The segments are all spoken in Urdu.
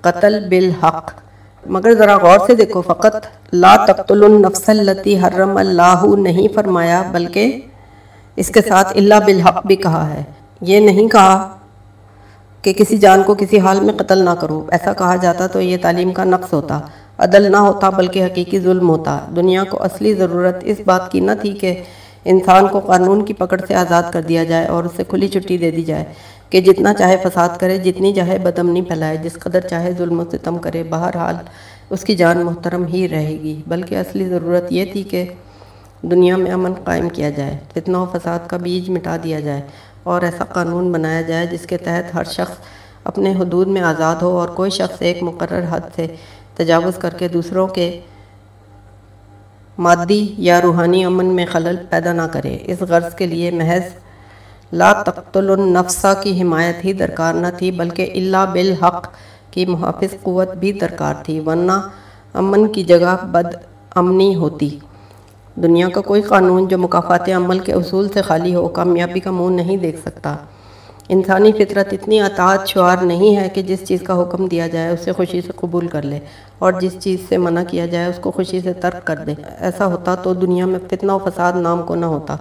قتل بالحق۔ مگر ذرا غور سے دیکھو، فقط لا تقتل النفس التي حرم اللہ نہیں فرمایا، بلکہ اس کے ساتھ اللہ بالحق بھی کہا ہے۔ یہ نہیں کہا کہ کسی جان کو کسی حال میں قتل نہ کرو۔ ایسا کہا جاتا تو یہ تعلیم کا نقص ہوتا۔ عدل نہ ہوتا، بلکہ حقیقی ظلم ہوتا۔ دنیا کو اصلی ضرورت اس بات کی نہ تھی کہ انسان کو قانون کی پکڑ سے آزاد کر دیا جائے اور اسے کھلی چھٹی دے دی جائے۔ کہ جتنا چاہے فساد کرے، جتنی چاہے بدمنی پھیلائے، جس قدر چاہے ظلم و ستم کرے، بہرحال اس کی جان محترم ہی رہے گی۔ بلکہ اصلی ضرورت یہ تھی کہ دنیا میں امن قائم کیا جائے، فتنہ و فساد کا بیج مٹا دیا جائے اور ایسا قانون بنایا جائے جس کے تحت ہر شخص اپنے حدود میں آزاد ہو اور کوئی شخص ایک مقرر حد سے تجاوز کر کے دوسروں کے مادی یا روحانی امن میں خلل پیدا نہ کرے۔ اس غرض کے لیے محض لا تقتل النفسہ کی حمایت ہی درکار نہ تھی، بلکہ اللہ بالحق کی محافظ قوت بھی درکار تھی، ورنہ امن کی جگہ بد امنی ہوتی۔ دنیا کا کوئی قانون جو مقافات عمل کے اصول سے خالی ہو، کامیابی کا منہ نہیں دیکھ سکتا۔ انسانی فطرت اتنی اطاعت شعار نہیں ہے کہ جس چیز کا حکم دیا جائے اسے خوشی سے قبول کر لے اور جس چیز سے منع کیا جائے اس کو خوشی سے ترک کر دے۔ ایسا ہوتا تو دنیا میں فتنہ و فساد نام کو نہ ہوتا۔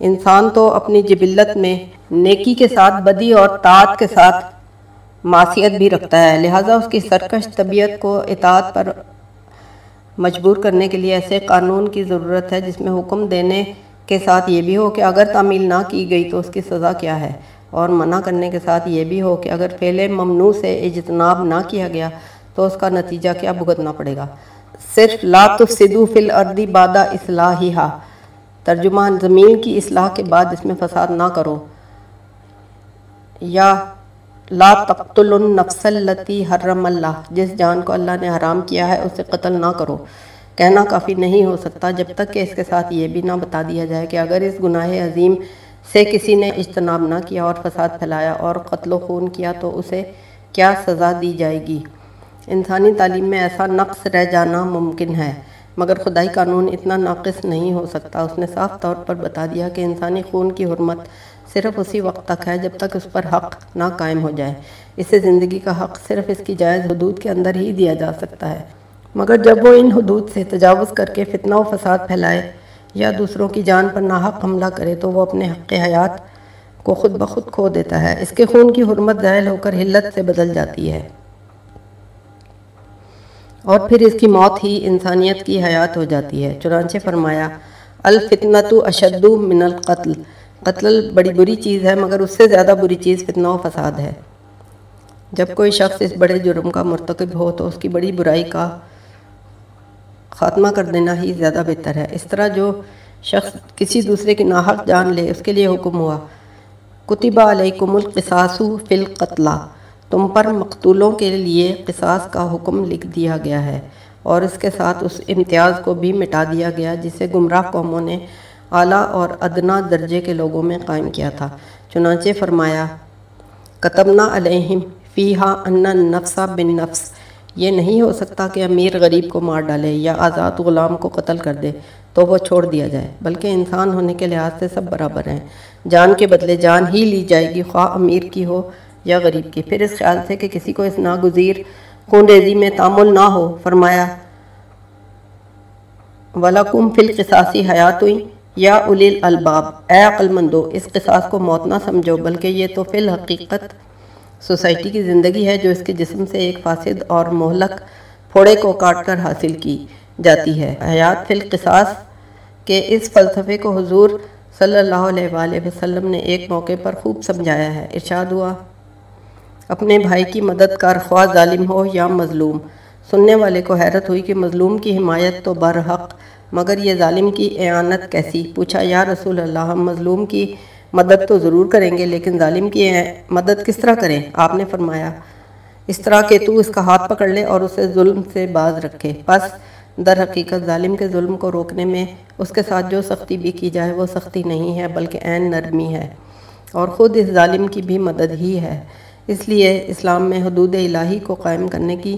انسان تو اپنی جبلت میں نیکی کے ساتھ، بدی اور طاعت کے ساتھ معصیت بھی رکھتا ہے۔ لہٰذا اس کی سرکش طبیعت کو اطاعت پر مجبور کرنے کے لیے ایسے قانون کی ضرورت ہے جس میں حکم دینے کے ساتھ یہ بھی ہو کہ اگر تعمیل نہ کی گئی تو اس کی سزا کیا ہے۔ اور منع کرنے کے ساتھ یہ بھی ہو کہ اگر فعل ممنوع سے اجتناب نہ کیا گیا تو اس کا نتیجہ کیا، بھگتنا پڑے گا۔ صرف لا تفسدو فی الارض بعد اصلاحیہا ترجمہ زمین کی اصلاح کے بعد اس میں فساد نہ کرو۔ یا لا تقتل النفس التي حرم اللہ، جس جان کو اللہ نے حرام کیا ہے اسے قتل نہ کرو۔ کہنا کافی نہیں ہو سکتا جب تک کہ اس کے ساتھ یہ بھی نہ بتا دیا جائے کہ اگر اس گناہ عظیم سے کسی نے اجتناب نہ کیا اور فساد پھیلایا اور قتل و خون کیا تو اسے کیا سزا دی جائے گی؟ انسانی تعلیم میں ایسا نقص رہ جانا ممکن ہے۔ مگر خدائی قانون اتنا ناقص نہیں ہو سکتا۔ اس نے صاف طور پر بتا دیا کہ انسانی خون کی حرمت صرف اسی وقت تک ہے جب تک اس پر حق نہ قائم ہو جائے۔ اسے زندگی کا حق صرف اس کی جائز حدود کے اندر ہی دیا جا سکتا ہے۔ مگر جب وہ ان حدود سے تجاوز کر کے فتنہ و فساد پھیلائے یا دوسروں کی جان پر ناحق حملہ کرے تو وہ اپنے حق حیات کو خود بخود کھو دیتا ہے۔ اس کے خون کی حرمت ذائل ہو کر حلت سے بدل جاتی ہے۔ اور پھر اس کی موت ہی انسانیت کی حیات ہو جاتی ہے۔ چنانچہ فرمایا، الفتنۃ اشد من القتل۔ قتل بڑی بری چیز ہے، مگر اس سے زیادہ بری چیز فتنہ و فساد ہے۔ جب کوئی شخص اس بڑے جرم کا مرتکب ہو، تو اس کی بڑی برائی کا خاتمہ کر دینا ہی زیادہ بہتر ہے۔ اس طرح جو شخص کسی دوسرے کی ناحق جان لے، اس کے لیے حکم ہوا۔ کتبہ علیکم القصاص فی القتلہ۔ تم پر مقتولوں کے لیے قصاص کا حکم لکھ دیا گیا ہے اور اس کے ساتھ اس امتیاز کو بھی مٹا دیا گیا جسے گمراہ قوموں نے اعلیٰ اور ادنا درجے کے لوگوں میں قائم کیا تھا۔ چنانچہ فرمایا، کتبنا علیہم فیہا ان النفس بن نفس یہ نہیں ہو سکتا کہ امیر غریب کو مار ڈالے یا آزاد غلام کو قتل کر دے تو وہ چھوڑ دیا جائے، بلکہ انسان ہونے کے لحاظ سے سب برابر ہیں۔ جان کے بدلے جان ہی لی جائے گی، خواہ امیر کی ہو یا غریب کی پھر اس خیال سے کہ کسی کو اس ناگزیر خون ریزی میں تعمل نہ ہو۔ فرمایا ولا وَلَكُمْ فِي الْقِسَاسِ حَيَاتُئِ یا الیل الباب اے عقل مندو اس قصاص کو موت نہ سمجھو، بلکہ یہ تو فی الحقیقت سوسائٹی کی زندگی ہے جو اس کے جسم سے ایک فاسد اور مہلک پھوڑے کو کاٹ کر حاصل کی جاتی ہے۔ حیات فی القصاص کے اس فلسفے کو حضور صلی اللہ علیہ وآلہ وسلم نے ایک موقع پر خوب سمجھایا ہے۔ ارشاد ہوا۔ اپنے بھائی کی مدد کر خواہ ظالم ہو یا مظلوم۔ سننے والے کو حیرت ہوئی کہ مظلوم کی حمایت تو برحق، مگر یہ ظالم کی اعانت کیسی؟ پوچھا، یا رسول اللہ، ہم مظلوم کی مدد تو ضرور کریں گے، لیکن ظالم کی مدد کس طرح کریں؟ آپ نے فرمایا، اس طرح کہ تو اس کا ہاتھ پکڑ لے اور اسے ظلم سے باز رکھے۔ پس در حقیقت ظالم کے ظلم کو روکنے میں اس کے ساتھ جو سختی بھی کی جائے، وہ سختی نہیں ہے، بلکہ عین نرمی ہے۔ اور خود اس ظالم کی بھی مدد ہی ہے۔ اس لیے اسلام میں حدود الہی کو قائم کرنے کی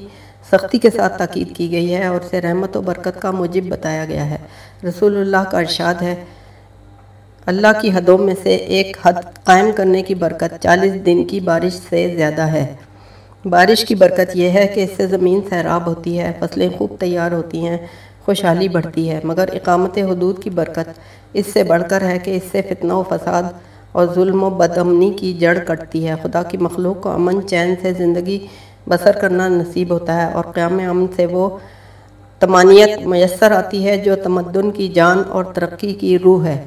سختی کے ساتھ تاکید کی گئی ہے اور اسے رحمت و برکت کا موجب بتایا گیا ہے۔ رسول اللہ کا ارشاد ہے، اللہ کی حدوں میں سے ایک حد قائم کرنے کی برکت چالیس دن کی بارش سے زیادہ ہے۔ بارش کی برکت یہ ہے کہ اس سے زمین سیراب ہوتی ہے، فصلیں خوب تیار ہوتی ہیں، خوشحالی بڑھتی ہے۔ مگر اقامت حدود کی برکت اس سے بڑھ کر ہے کہ اس سے فتنہ و فساد اور ظلم و بدامنی کی جڑ کٹتی ہے۔ خدا کی مخلوق کو امن، چین سے زندگی بسر کرنا نصیب ہوتا ہے اور قیام امن سے وہ تمانیت میسر آتی ہے جو تمدن کی جان اور ترقی کی روح ہے۔